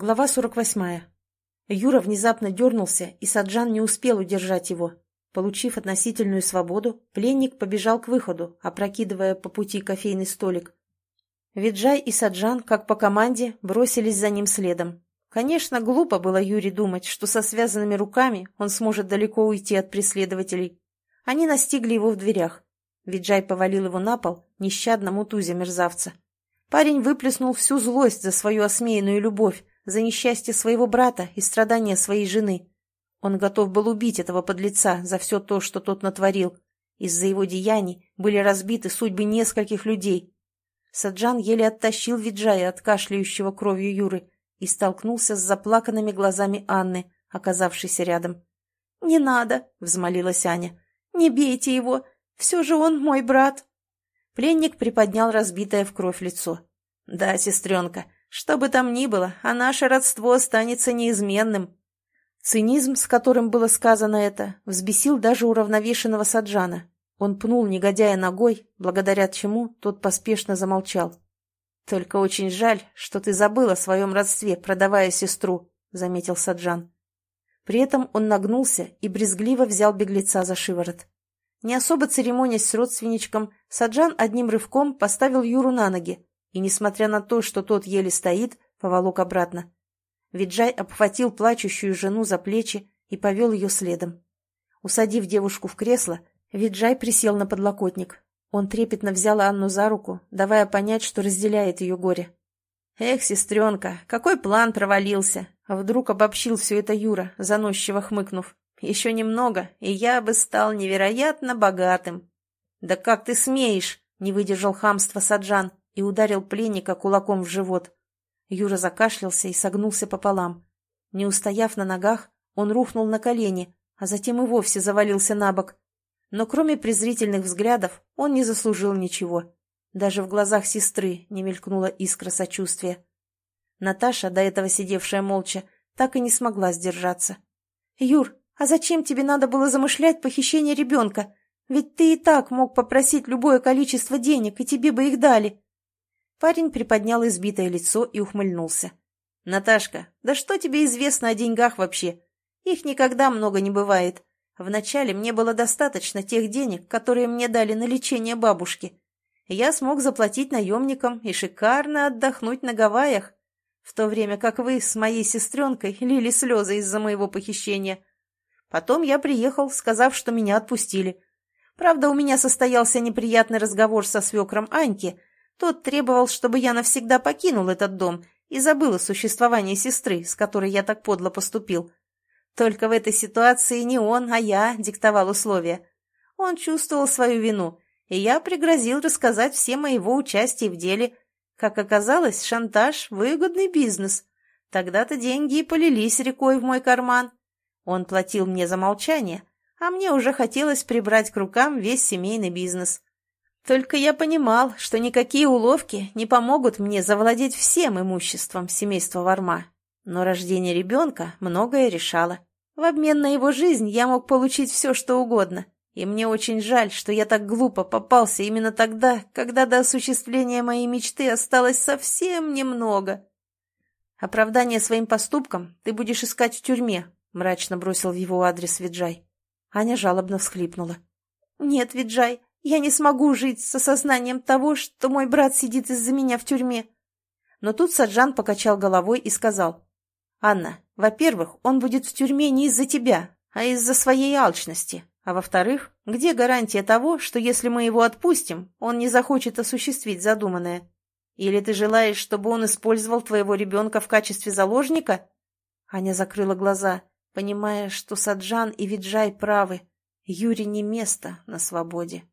Глава 48. Юра внезапно дернулся, и Саджан не успел удержать его. Получив относительную свободу, пленник побежал к выходу, опрокидывая по пути кофейный столик. Виджай и Саджан, как по команде, бросились за ним следом. Конечно, глупо было Юре думать, что со связанными руками он сможет далеко уйти от преследователей. Они настигли его в дверях. Виджай повалил его на пол, нещадно мутузя мерзавца. Парень выплеснул всю злость за свою осмеянную любовь, за несчастье своего брата и страдания своей жены. Он готов был убить этого подлеца за все то, что тот натворил. Из-за его деяний были разбиты судьбы нескольких людей. Саджан еле оттащил Виджая от кашляющего кровью Юры и столкнулся с заплаканными глазами Анны, оказавшейся рядом. «Не надо!» — взмолилась Аня. «Не бейте его! Все же он мой брат!» Пленник приподнял разбитое в кровь лицо. «Да, сестренка, что бы там ни было, а наше родство останется неизменным. Цинизм, с которым было сказано это, взбесил даже уравновешенного Саджана. Он пнул негодяя ногой, благодаря чему тот поспешно замолчал. «Только очень жаль, что ты забыл о своем родстве, продавая сестру», — заметил Саджан. При этом он нагнулся и брезгливо взял беглеца за шиворот. Не особо церемонясь с родственничком, Саджан одним рывком поставил Юру на ноги, и, несмотря на то, что тот еле стоит, поволок обратно. Виджай обхватил плачущую жену за плечи и повел ее следом. Усадив девушку в кресло, Виджай присел на подлокотник. Он трепетно взял Анну за руку, давая понять, что разделяет ее горе. «Эх, сестренка, какой план провалился!» Вдруг обобщил все это Юра, заносчиво хмыкнув. «Еще немного, и я бы стал невероятно богатым». «Да как ты смеешь?» — не выдержал хамства Саджан и ударил пленника кулаком в живот. Юра закашлялся и согнулся пополам. Не устояв на ногах, он рухнул на колени, а затем и вовсе завалился на бок. Но кроме презрительных взглядов он не заслужил ничего. Даже в глазах сестры не мелькнула искра сочувствия. Наташа, до этого сидевшая молча, так и не смогла сдержаться. «Юр, а зачем тебе надо было замышлять похищение ребенка? Ведь ты и так мог попросить любое количество денег, и тебе бы их дали». Парень приподнял избитое лицо и ухмыльнулся. «Наташка, да что тебе известно о деньгах вообще? Их никогда много не бывает. Вначале мне было достаточно тех денег, которые мне дали на лечение бабушки. Я смог заплатить наемникам и шикарно отдохнуть на Гавайях, в то время как вы с моей сестренкой лили слезы из-за моего похищения. Потом я приехал, сказав, что меня отпустили. Правда, у меня состоялся неприятный разговор со свекром Аньки, тот требовал, чтобы я навсегда покинул этот дом и забыл о существовании сестры, с которой я так подло поступил. Только в этой ситуации не он, а я диктовал условия. Он чувствовал свою вину, и я пригрозил рассказать всем о его участии в деле. Как оказалось, шантаж – выгодный бизнес. Тогда-то деньги и полились рекой в мой карман. Он платил мне за молчание, а мне уже хотелось прибрать к рукам весь семейный бизнес. Только я понимал, что никакие уловки не помогут мне завладеть всем имуществом семейства Варма. Но рождение ребенка многое решало. В обмен на его жизнь я мог получить все, что угодно. И мне очень жаль, что я так глупо попался именно тогда, когда до осуществления моей мечты осталось совсем немного. Оправдание своим поступкам ты будешь искать в тюрьме, мрачно бросил в его адрес Виджай. Аня жалобно всхлипнула. Нет, Виджай, я не смогу жить с осознанием того, что мой брат сидит из-за меня в тюрьме. Но тут Саджан покачал головой и сказал. «Анна, во-первых, он будет в тюрьме не из-за тебя, а из-за своей алчности. А во-вторых, где гарантия того, что если мы его отпустим, он не захочет осуществить задуманное? Или ты желаешь, чтобы он использовал твоего ребенка в качестве заложника?» Аня закрыла глаза, понимая, что Саджан и Виджай правы. Юре не место на свободе.